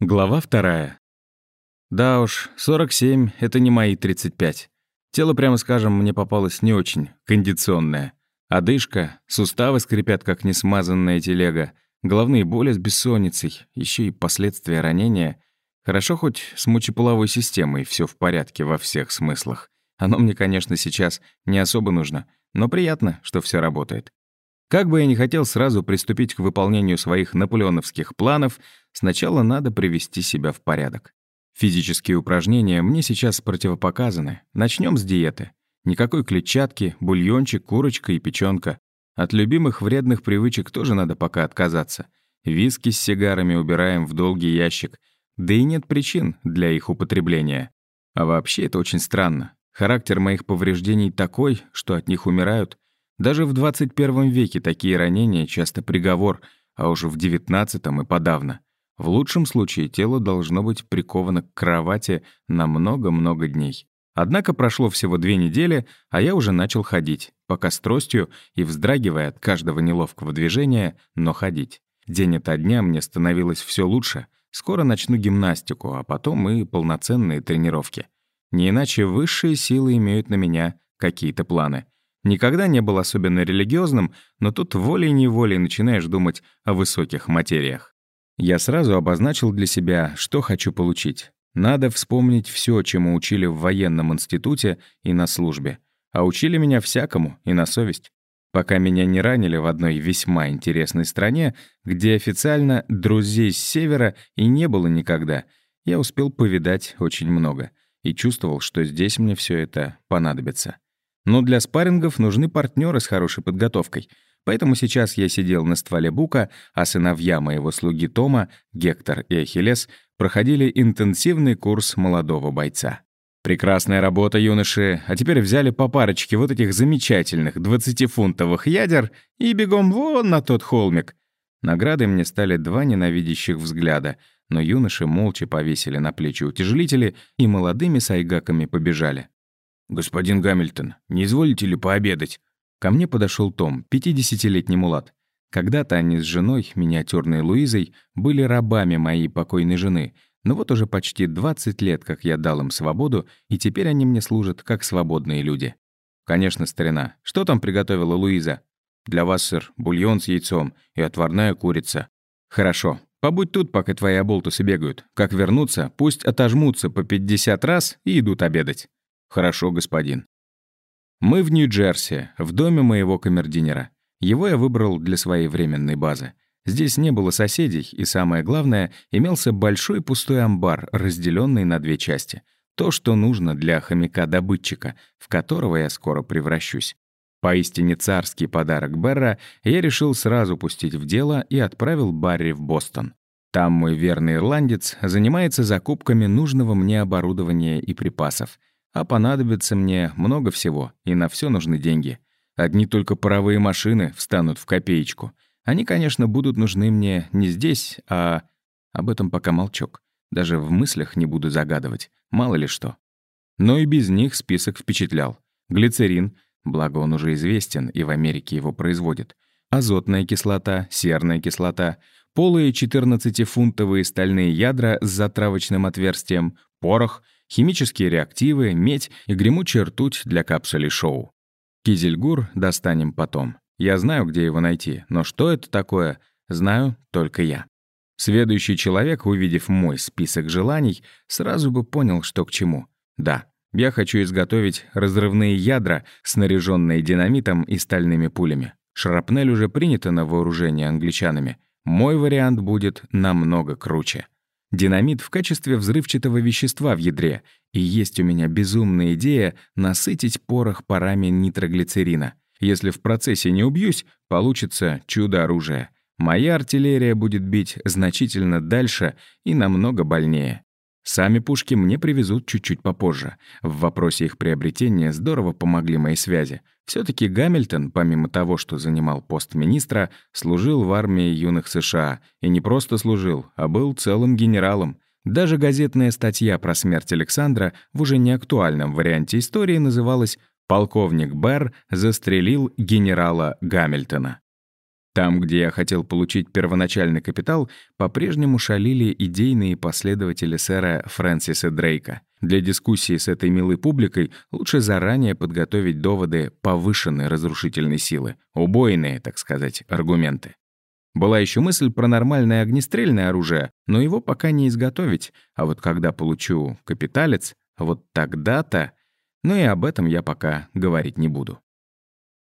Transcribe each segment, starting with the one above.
Глава вторая. Да уж, 47 — это не мои 35. Тело, прямо скажем, мне попалось не очень кондиционное. Одышка, суставы скрипят, как несмазанная телега, головные боли с бессонницей, еще и последствия ранения. Хорошо хоть с мочеполовой системой все в порядке во всех смыслах. Оно мне, конечно, сейчас не особо нужно, но приятно, что все работает. Как бы я ни хотел сразу приступить к выполнению своих наполеоновских планов, сначала надо привести себя в порядок. Физические упражнения мне сейчас противопоказаны. Начнем с диеты. Никакой клетчатки, бульончик, курочка и печёнка. От любимых вредных привычек тоже надо пока отказаться. Виски с сигарами убираем в долгий ящик. Да и нет причин для их употребления. А вообще это очень странно. Характер моих повреждений такой, что от них умирают даже в 21 веке такие ранения часто приговор, а уже в 19 и подавно. В лучшем случае тело должно быть приковано к кровати на много-много дней. Однако прошло всего две недели, а я уже начал ходить, пока с тростью и вздрагивая от каждого неловкого движения, но ходить. День ото дня мне становилось все лучше. Скоро начну гимнастику, а потом и полноценные тренировки. Не иначе высшие силы имеют на меня какие-то планы — Никогда не был особенно религиозным, но тут волей-неволей начинаешь думать о высоких материях. Я сразу обозначил для себя, что хочу получить. Надо вспомнить все, чему учили в военном институте и на службе. А учили меня всякому и на совесть. Пока меня не ранили в одной весьма интересной стране, где официально друзей с севера и не было никогда, я успел повидать очень много и чувствовал, что здесь мне все это понадобится. Но для спаррингов нужны партнеры с хорошей подготовкой. Поэтому сейчас я сидел на стволе бука, а сыновья моего слуги Тома, Гектор и Ахиллес, проходили интенсивный курс молодого бойца. Прекрасная работа, юноши. А теперь взяли по парочке вот этих замечательных 20-фунтовых ядер и бегом вон на тот холмик. Наградой мне стали два ненавидящих взгляда, но юноши молча повесили на плечи утяжелители и молодыми сайгаками побежали. «Господин Гамильтон, не изволите ли пообедать?» Ко мне подошел Том, 50-летний мулат. Когда-то они с женой, миниатюрной Луизой, были рабами моей покойной жены, но вот уже почти 20 лет, как я дал им свободу, и теперь они мне служат как свободные люди. «Конечно, старина. Что там приготовила Луиза?» «Для вас, сыр, бульон с яйцом и отварная курица». «Хорошо. Побудь тут, пока твои оболтусы бегают. Как вернуться, пусть отожмутся по 50 раз и идут обедать». «Хорошо, господин». Мы в Нью-Джерси, в доме моего камердинера. Его я выбрал для своей временной базы. Здесь не было соседей, и самое главное, имелся большой пустой амбар, разделенный на две части. То, что нужно для хомяка-добытчика, в которого я скоро превращусь. Поистине царский подарок Берра я решил сразу пустить в дело и отправил Барри в Бостон. Там мой верный ирландец занимается закупками нужного мне оборудования и припасов — а понадобится мне много всего, и на все нужны деньги. Одни только паровые машины встанут в копеечку. Они, конечно, будут нужны мне не здесь, а... Об этом пока молчок. Даже в мыслях не буду загадывать. Мало ли что. Но и без них список впечатлял. Глицерин, благо он уже известен, и в Америке его производят. Азотная кислота, серная кислота, полые 14-фунтовые стальные ядра с затравочным отверстием, порох — химические реактивы, медь и гремучая ртуть для капсулей шоу. Кизельгур достанем потом. Я знаю, где его найти, но что это такое, знаю только я. Следующий человек, увидев мой список желаний, сразу бы понял, что к чему. Да, я хочу изготовить разрывные ядра, снаряженные динамитом и стальными пулями. Шрапнель уже принята на вооружение англичанами. Мой вариант будет намного круче. Динамит в качестве взрывчатого вещества в ядре, и есть у меня безумная идея насытить порох парами нитроглицерина. Если в процессе не убьюсь, получится чудо-оружие. Моя артиллерия будет бить значительно дальше и намного больнее. Сами пушки мне привезут чуть-чуть попозже. В вопросе их приобретения здорово помогли мои связи. все таки Гамильтон, помимо того, что занимал пост министра, служил в армии юных США. И не просто служил, а был целым генералом. Даже газетная статья про смерть Александра в уже неактуальном варианте истории называлась «Полковник Берр застрелил генерала Гамильтона». Там, где я хотел получить первоначальный капитал, по-прежнему шалили идейные последователи сэра Фрэнсиса Дрейка. Для дискуссии с этой милой публикой лучше заранее подготовить доводы повышенной разрушительной силы, убойные, так сказать, аргументы. Была еще мысль про нормальное огнестрельное оружие, но его пока не изготовить, а вот когда получу капиталец, вот тогда-то... Но и об этом я пока говорить не буду.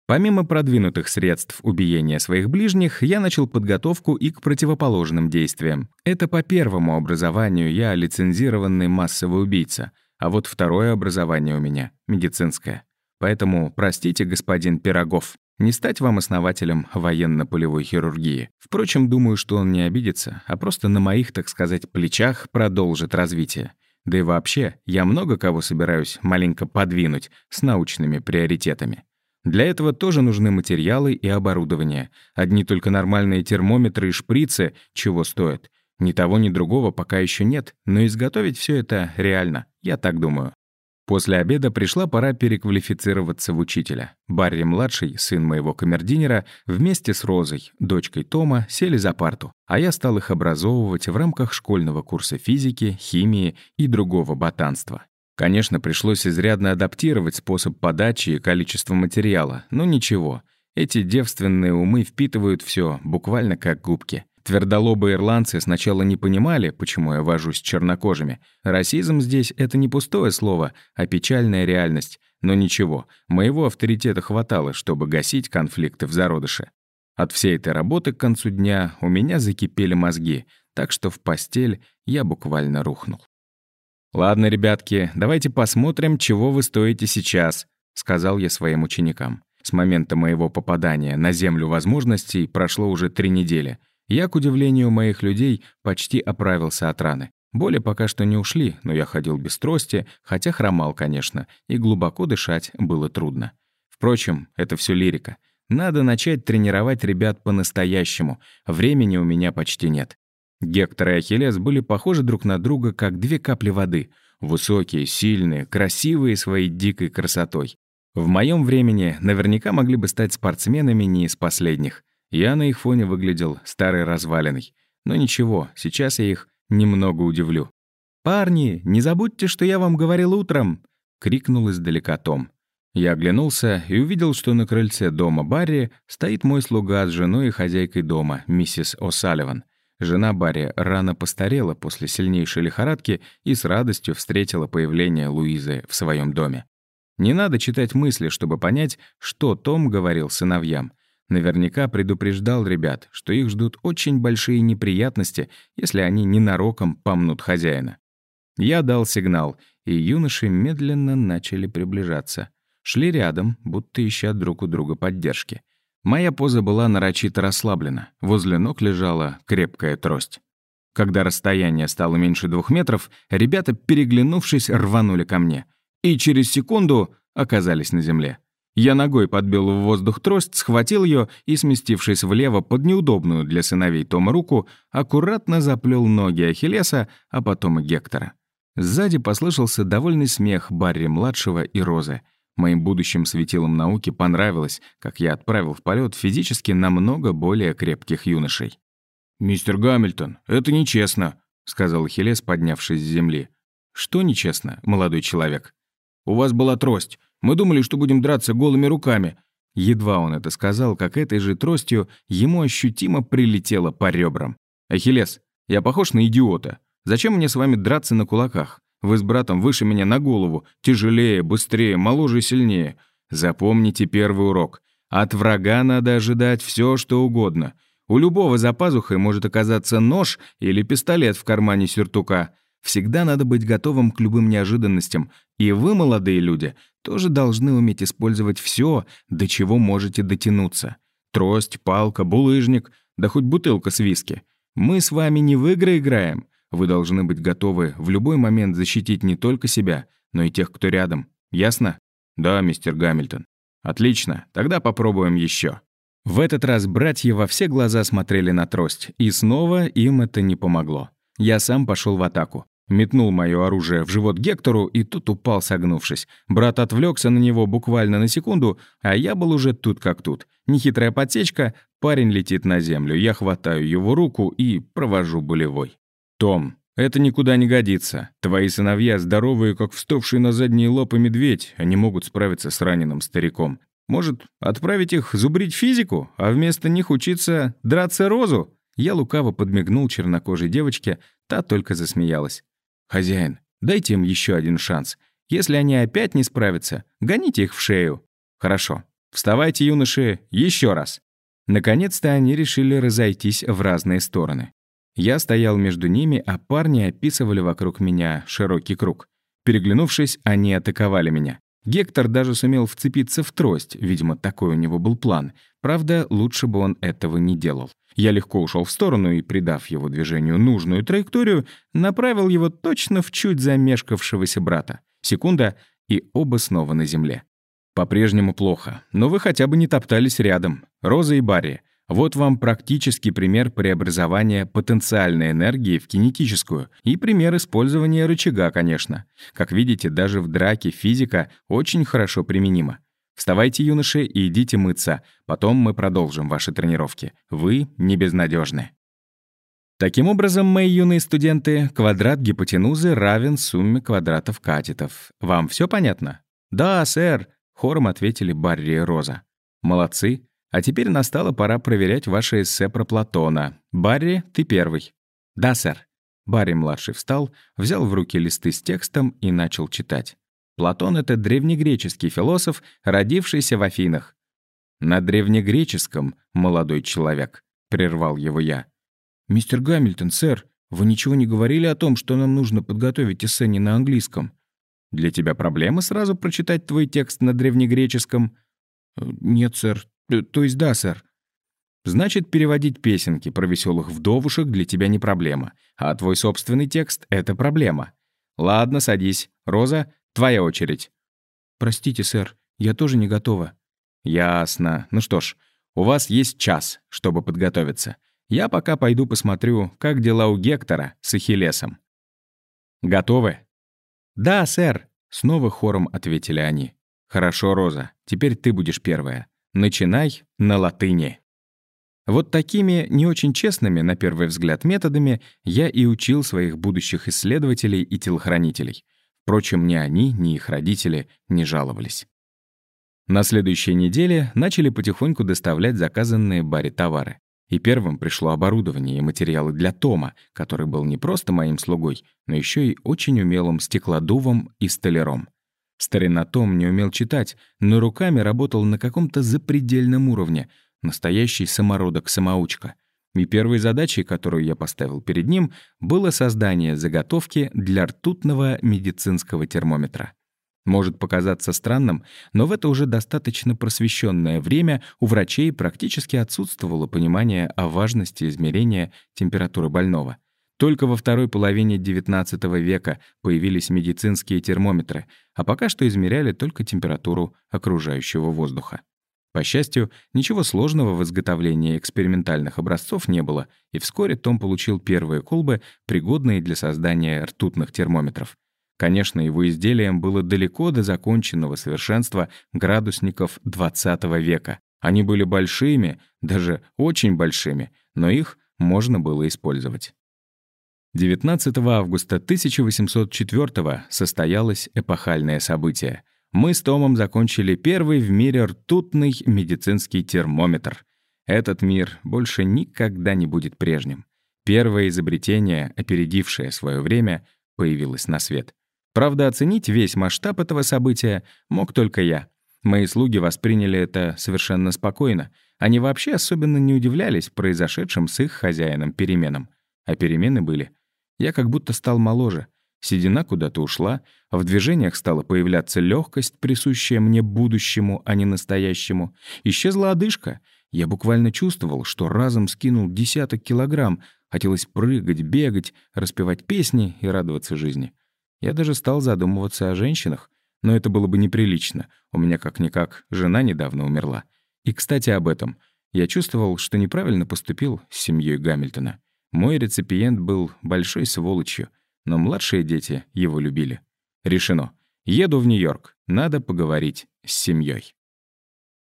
Помимо продвинутых средств убиения своих ближних, я начал подготовку и к противоположным действиям. Это по первому образованию я лицензированный массовый убийца, а вот второе образование у меня — медицинское. Поэтому простите, господин Пирогов, не стать вам основателем военно-полевой хирургии. Впрочем, думаю, что он не обидится, а просто на моих, так сказать, плечах продолжит развитие. Да и вообще, я много кого собираюсь маленько подвинуть с научными приоритетами. Для этого тоже нужны материалы и оборудование. Одни только нормальные термометры и шприцы чего стоят. Ни того, ни другого пока еще нет, но изготовить все это реально, я так думаю. После обеда пришла пора переквалифицироваться в учителя. Барри-младший, сын моего камердинера, вместе с Розой, дочкой Тома, сели за парту, а я стал их образовывать в рамках школьного курса физики, химии и другого ботанства. Конечно, пришлось изрядно адаптировать способ подачи и количество материала, но ничего. Эти девственные умы впитывают все буквально как губки. Твердолобые ирландцы сначала не понимали, почему я вожусь с чернокожими. Расизм здесь — это не пустое слово, а печальная реальность. Но ничего, моего авторитета хватало, чтобы гасить конфликты в зародыше. От всей этой работы к концу дня у меня закипели мозги, так что в постель я буквально рухнул. «Ладно, ребятки, давайте посмотрим, чего вы стоите сейчас», — сказал я своим ученикам. С момента моего попадания на землю возможностей прошло уже три недели — я, к удивлению моих людей, почти оправился от раны. Боли пока что не ушли, но я ходил без трости, хотя хромал, конечно, и глубоко дышать было трудно. Впрочем, это все лирика. Надо начать тренировать ребят по-настоящему. Времени у меня почти нет. Гектор и Ахиллес были похожи друг на друга, как две капли воды. Высокие, сильные, красивые своей дикой красотой. В моем времени наверняка могли бы стать спортсменами не из последних. Я на их фоне выглядел старой развалиной. Но ничего, сейчас я их немного удивлю. «Парни, не забудьте, что я вам говорил утром!» — крикнул издалека Том. Я оглянулся и увидел, что на крыльце дома Барри стоит мой слуга с женой и хозяйкой дома, миссис О'Салливан. Жена Барри рано постарела после сильнейшей лихорадки и с радостью встретила появление Луизы в своем доме. Не надо читать мысли, чтобы понять, что Том говорил сыновьям. Наверняка предупреждал ребят, что их ждут очень большие неприятности, если они ненароком помнут хозяина. Я дал сигнал, и юноши медленно начали приближаться. Шли рядом, будто ища друг у друга поддержки. Моя поза была нарочито расслаблена. Возле ног лежала крепкая трость. Когда расстояние стало меньше двух метров, ребята, переглянувшись, рванули ко мне. И через секунду оказались на земле. Я ногой подбил в воздух трость, схватил ее и, сместившись влево под неудобную для сыновей Тома руку, аккуратно заплел ноги Ахиллеса, а потом и Гектора. Сзади послышался довольный смех Барри-младшего и Розы. Моим будущим светилам науки понравилось, как я отправил в полет физически намного более крепких юношей. «Мистер Гамильтон, это нечестно», — сказал Ахиллес, поднявшись с земли. «Что нечестно, молодой человек?» «У вас была трость. Мы думали, что будем драться голыми руками». Едва он это сказал, как этой же тростью ему ощутимо прилетело по ребрам. «Ахиллес, я похож на идиота. Зачем мне с вами драться на кулаках? Вы с братом выше меня на голову, тяжелее, быстрее, моложе и сильнее. Запомните первый урок. От врага надо ожидать все, что угодно. У любого за пазухой может оказаться нож или пистолет в кармане сюртука. Всегда надо быть готовым к любым неожиданностям. И вы, молодые люди, тоже должны уметь использовать все, до чего можете дотянуться. Трость, палка, булыжник, да хоть бутылка с виски. Мы с вами не в игры играем. Вы должны быть готовы в любой момент защитить не только себя, но и тех, кто рядом. Ясно? Да, мистер Гамильтон. Отлично, тогда попробуем еще. В этот раз братья во все глаза смотрели на трость, и снова им это не помогло. Я сам пошел в атаку. Метнул мое оружие в живот Гектору, и тут упал, согнувшись. Брат отвлекся на него буквально на секунду, а я был уже тут как тут. Нехитрая подсечка, Парень летит на землю, я хватаю его руку и провожу болевой. «Том, это никуда не годится. Твои сыновья здоровые, как встовший на задние лапы медведь, они могут справиться с раненым стариком. Может, отправить их зубрить физику, а вместо них учиться драться розу?» Я лукаво подмигнул чернокожей девочке, та только засмеялась. «Хозяин, дайте им еще один шанс. Если они опять не справятся, гоните их в шею». «Хорошо. Вставайте, юноши, еще раз». Наконец-то они решили разойтись в разные стороны. Я стоял между ними, а парни описывали вокруг меня широкий круг. Переглянувшись, они атаковали меня. Гектор даже сумел вцепиться в трость, видимо, такой у него был план. Правда, лучше бы он этого не делал. Я легко ушел в сторону и, придав его движению нужную траекторию, направил его точно в чуть замешкавшегося брата. Секунда, и оба снова на земле. По-прежнему плохо, но вы хотя бы не топтались рядом. Роза и Барри, вот вам практический пример преобразования потенциальной энергии в кинетическую и пример использования рычага, конечно. Как видите, даже в драке физика очень хорошо применима. Вставайте, юноши, и идите мыться. Потом мы продолжим ваши тренировки. Вы не безнадежны. Таким образом, мои юные студенты, квадрат гипотенузы равен сумме квадратов катетов. Вам все понятно? Да, сэр, хором ответили Барри и Роза. Молодцы. А теперь настала пора проверять ваше эссе про Платона. Барри, ты первый. Да, сэр. Барри-младший встал, взял в руки листы с текстом и начал читать. Платон — это древнегреческий философ, родившийся в Афинах. «На древнегреческом, молодой человек», — прервал его я. «Мистер Гамильтон, сэр, вы ничего не говорили о том, что нам нужно подготовить эссе не на английском?» «Для тебя проблема сразу прочитать твой текст на древнегреческом?» «Нет, сэр, Э, то есть да, сэр. Значит, переводить песенки про веселых вдовушек для тебя не проблема, а твой собственный текст — это проблема. Ладно, садись. Роза, твоя очередь. Простите, сэр, я тоже не готова. Ясно. Ну что ж, у вас есть час, чтобы подготовиться. Я пока пойду посмотрю, как дела у Гектора с Ахиллесом. Готовы? Да, сэр, снова хором ответили они. Хорошо, Роза, теперь ты будешь первая. Начинай на латыни. Вот такими не очень честными, на первый взгляд, методами я и учил своих будущих исследователей и телохранителей. Впрочем, ни они, ни их родители не жаловались. На следующей неделе начали потихоньку доставлять заказанные Барри товары. И первым пришло оборудование и материалы для Тома, который был не просто моим слугой, но еще и очень умелым стеклодувом и столяром. Старина Том не умел читать, но руками работал на каком-то запредельном уровне, настоящий самородок-самоучка. И первой задачей, которую я поставил перед ним, было создание заготовки для ртутного медицинского термометра. Может показаться странным, но в это уже достаточно просвещенное время у врачей практически отсутствовало понимание о важности измерения температуры больного. Только во второй половине XIX века появились медицинские термометры, а пока что измеряли только температуру окружающего воздуха. По счастью, ничего сложного в изготовлении экспериментальных образцов не было, и вскоре Том получил первые колбы, пригодные для создания ртутных термометров. Конечно, его изделием было далеко до законченного совершенства градусников XX века. Они были большими, даже очень большими, но их можно было использовать. 19 августа 1804 состоялось эпохальное событие. Мы с Томом закончили первый в мире ртутный медицинский термометр. Этот мир больше никогда не будет прежним. Первое изобретение, опередившее свое время, появилось на свет. Правда, оценить весь масштаб этого события мог только я. Мои слуги восприняли это совершенно спокойно. Они вообще особенно не удивлялись произошедшим с их хозяином переменам. А перемены были — я как будто стал моложе. Седина куда-то ушла, а в движениях стала появляться легкость, присущая мне будущему, а не настоящему. Исчезла одышка. Я буквально чувствовал, что разом скинул десяток килограмм. Хотелось прыгать, бегать, распевать песни и радоваться жизни. Я даже стал задумываться о женщинах, но это было бы неприлично. У меня как-никак жена недавно умерла. И, кстати, об этом. Я чувствовал, что неправильно поступил с семьей Гамильтона. Мой реципиент был большой сволочью, но младшие дети его любили. Решено. Еду в Нью-Йорк. Надо поговорить с семьей.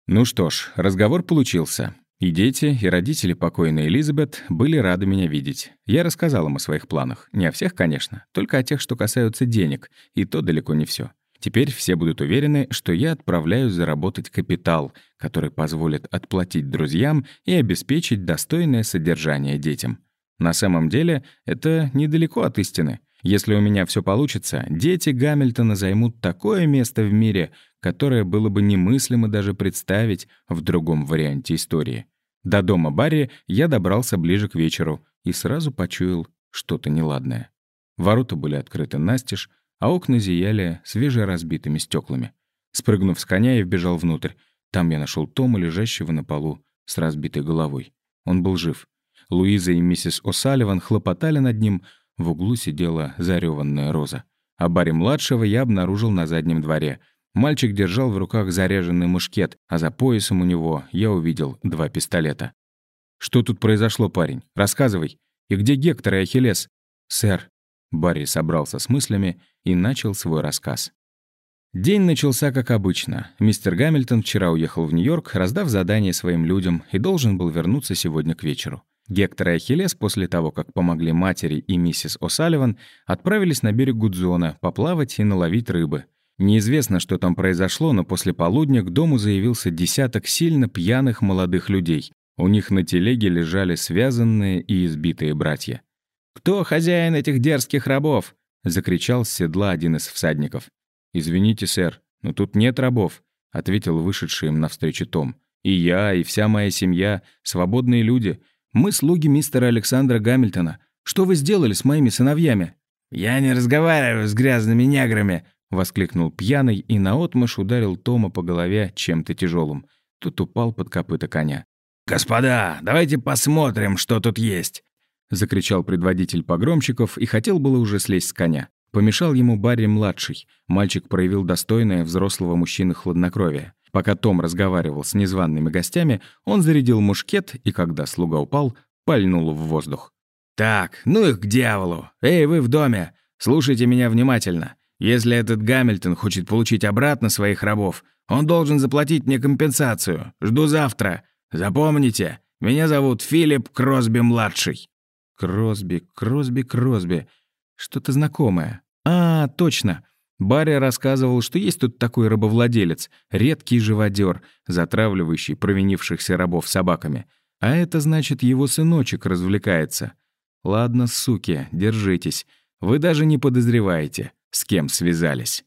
Ну что ж, разговор получился. И дети, и родители покойной Элизабет были рады меня видеть. Я рассказал им о своих планах. Не о всех, конечно, только о тех, что касаются денег, и то далеко не все. Теперь все будут уверены, что я отправляюсь заработать капитал, который позволит отплатить друзьям и обеспечить достойное содержание детям. На самом деле, это недалеко от истины. Если у меня все получится, дети Гамильтона займут такое место в мире, которое было бы немыслимо даже представить в другом варианте истории. До дома Барри я добрался ближе к вечеру и сразу почуял что-то неладное. Ворота были открыты настежь, а окна зияли свежеразбитыми стеклами. Спрыгнув с коня, я вбежал внутрь. Там я нашел Тома, лежащего на полу с разбитой головой. Он был жив. Луиза и миссис О'Салливан хлопотали над ним, в углу сидела зареванная роза. А Барри-младшего я обнаружил на заднем дворе. Мальчик держал в руках заряженный мушкет, а за поясом у него я увидел два пистолета. «Что тут произошло, парень? Рассказывай. И где Гектор и Ахиллес?» «Сэр». Барри собрался с мыслями и начал свой рассказ. День начался как обычно. Мистер Гамильтон вчера уехал в Нью-Йорк, раздав задание своим людям, и должен был вернуться сегодня к вечеру. Гектор и Ахиллес после того, как помогли матери и миссис О'Салливан, отправились на берег Гудзона поплавать и наловить рыбы. Неизвестно, что там произошло, но после полудня к дому заявился десяток сильно пьяных молодых людей. У них на телеге лежали связанные и избитые братья. «Кто хозяин этих дерзких рабов?» — закричал с седла один из всадников. «Извините, сэр, но тут нет рабов», — ответил вышедший им навстречу Том. «И я, и вся моя семья — свободные люди. Мы слуги мистера Александра Гамильтона. Что вы сделали с моими сыновьями?» «Я не разговариваю с грязными неграми», — воскликнул пьяный и наотмашь ударил Тома по голове чем-то тяжелым. Тот упал под копыта коня. «Господа, давайте посмотрим, что тут есть!» — закричал предводитель погромщиков и хотел было уже слезть с коня. Помешал ему Барри-младший. Мальчик проявил достойное взрослого мужчины хладнокровие. Пока Том разговаривал с незваными гостями, он зарядил мушкет и, когда слуга упал, пальнул в воздух. «Так, ну их к дьяволу! Эй, вы в доме! Слушайте меня внимательно. Если этот Гамильтон хочет получить обратно своих рабов, он должен заплатить мне компенсацию. Жду завтра. Запомните, меня зовут Филипп Кросби-младший». Кросби, Кросби, Кросби. Что-то знакомое. А, точно. Барри рассказывал, что есть тут такой рабовладелец, редкий живодер, затравливающий провинившихся рабов собаками. А это значит, его сыночек развлекается. Ладно, суки, держитесь. Вы даже не подозреваете, с кем связались.